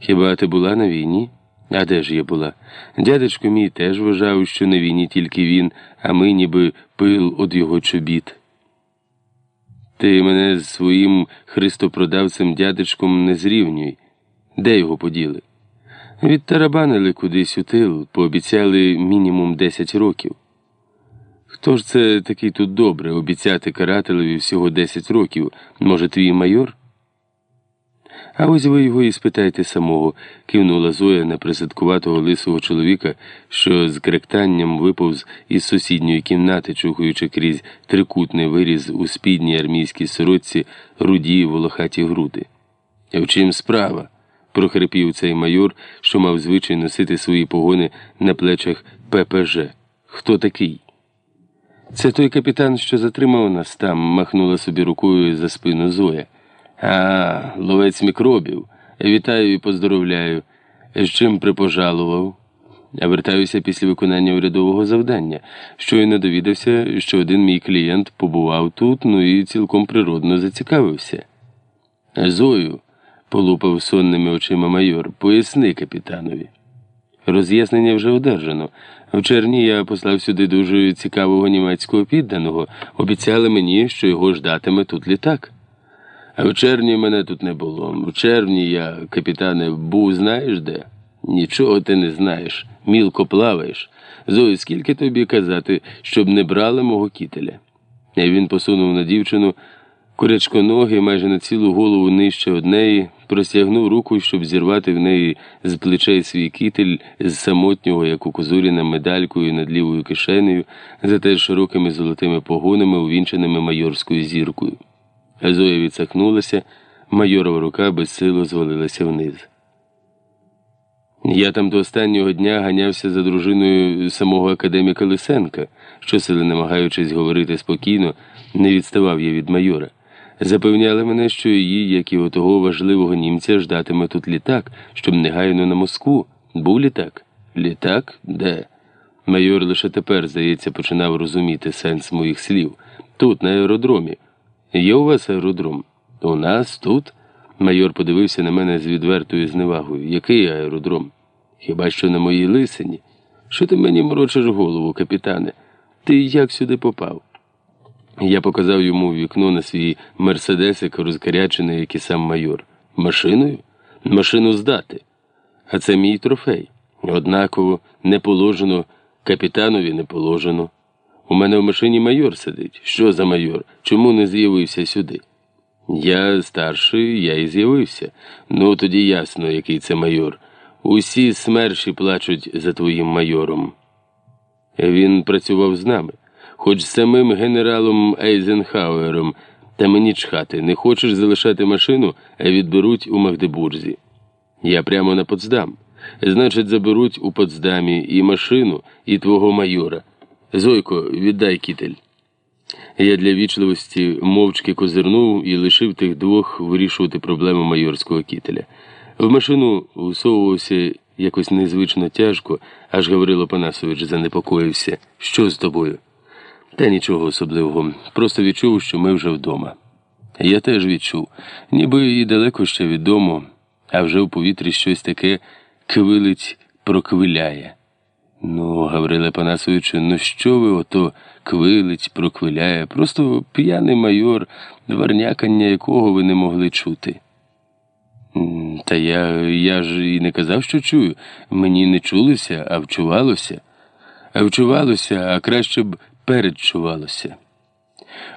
Хіба ти була на війні? А де ж я була? Дядечко мій теж вважав, що на війні тільки він, а ми ніби пил од його чобіт. Ти мене з своїм христопродавцем дядечком не зрівнюй. Де його поділи? Відтарабанили кудись у тил, пообіцяли мінімум 10 років. Хто ж це такий тут добре обіцяти карателеві всього 10 років? Може, твій майор? А ось ви його і спитайте самого, кивнула Зоя на присадкуватого лисого чоловіка, що з кректанням виповз із сусідньої кімнати, чухаючи крізь трикутний виріз у спідній армійській сорочці руді волохаті груди. В чим справа? прохрипів цей майор, що мав звичай носити свої погони на плечах ППЖ. Хто такий? Це той капітан, що затримав нас там, махнула собі рукою за спину Зоя. А, ловець мікробів. Вітаю і поздоровляю. З чим припожалував? Я вертаюся після виконання урядового завдання. Щойно довідався, що один мій клієнт побував тут, ну і цілком природно зацікавився. Зою, полупав сонними очима майор, поясни капітанові. Роз'яснення вже одержано. В червні я послав сюди дуже цікавого німецького підданого. Обіцяли мені, що його ждатиме тут літак. А в червні мене тут не було. В червні я, капітане, був знаєш де? Нічого ти не знаєш, мілко плаваєш. Зої, скільки тобі казати, щоб не брали мого кітеля? І він посунув на дівчину курячконоги майже на цілу голову нижче однеї, простягнув руку, щоб зірвати в неї з плечей свій кітель з самотнього, як у Козуріна, медалькою над лівою кишенею, зате широкими золотими погонами, увінченими майорською зіркою. Зоя відсахнулася, майорова рука безсило звалилася вниз. Я там до останнього дня ганявся за дружиною самого академіка Лисенка, щосили намагаючись говорити спокійно, не відставав я від майора. Запевняли мене, що її, як і отого важливого німця, ждатиме тут літак, щоб негайно на Москву. Був літак? Літак? Де? Майор лише тепер, здається, починав розуміти сенс моїх слів. Тут, на аеродромі. Є у вас аеродром? У нас тут? Майор подивився на мене з відвертою зневагою. Який аеродром? Хіба що на моїй лисині? Що ти мені морочиш голову, капітане? Ти як сюди попав? Я показав йому вікно на свій мерседесик, розкарячений, як і сам майор. Машиною? Машину здати. А це мій трофей. Однаково не положено, капітанові не положено. У мене в машині майор сидить. Що за майор? Чому не з'явився сюди? Я старший, я і з'явився. Ну тоді ясно, який це майор. Усі смерші плачуть за твоїм майором. Він працював з нами, хоч самим генералом Ейзенхауером, та мені чхати, не хочеш залишати машину, а відберуть у Магдебурзі. Я прямо на Потсдам. Значить, заберуть у Потсдамі і машину, і твого майора. Зойко, віддай кітель. Я для вічливості мовчки козирнув і лишив тих двох вирішувати проблему майорського кітеля. В машину всовувався якось незвично тяжко, аж Гаврило Панасович занепокоївся. Що з тобою? Та нічого особливого. Просто відчув, що ми вже вдома. Я теж відчув, ніби і далеко ще від дому, а вже в повітрі щось таке квилить проквиляє. Ну, Гавриле Панасовичу, ну що ви ото квилить, проквиляє? Просто п'яний майор, дворнякання якого ви не могли чути. Та я я ж і не казав, що чую. Мені не чулося, а вчувалося. А вчувалося, а краще б передчувалося.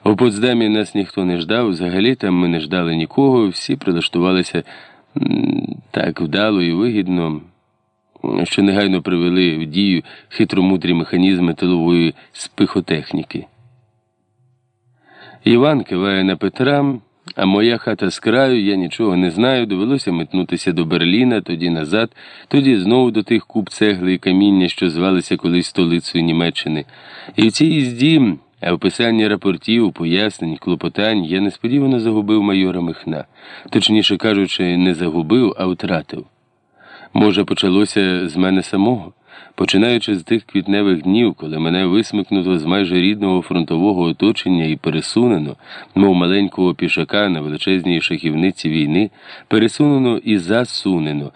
У Потсдамі нас ніхто не ждав, взагалі там ми не ждали нікого, всі прилаштувалися так вдало і вигідно що негайно привели в дію хитромудрі механізми тилової спихотехніки. Іван киває на Петра, а моя хата з краю, я нічого не знаю, довелося метнутися до Берліна, тоді назад, тоді знову до тих куб цегли і каміння, що звалися колись столицею Німеччини. І в цій їзді, а в писанні рапортів, пояснень, клопотань я несподівано загубив майора Михна, точніше кажучи, не загубив, а втратив. Може, почалося з мене самого? Починаючи з тих квітневих днів, коли мене висмикнуто з майже рідного фронтового оточення і пересунено, мов маленького пішака на величезній шахівниці війни, пересунено і засунено.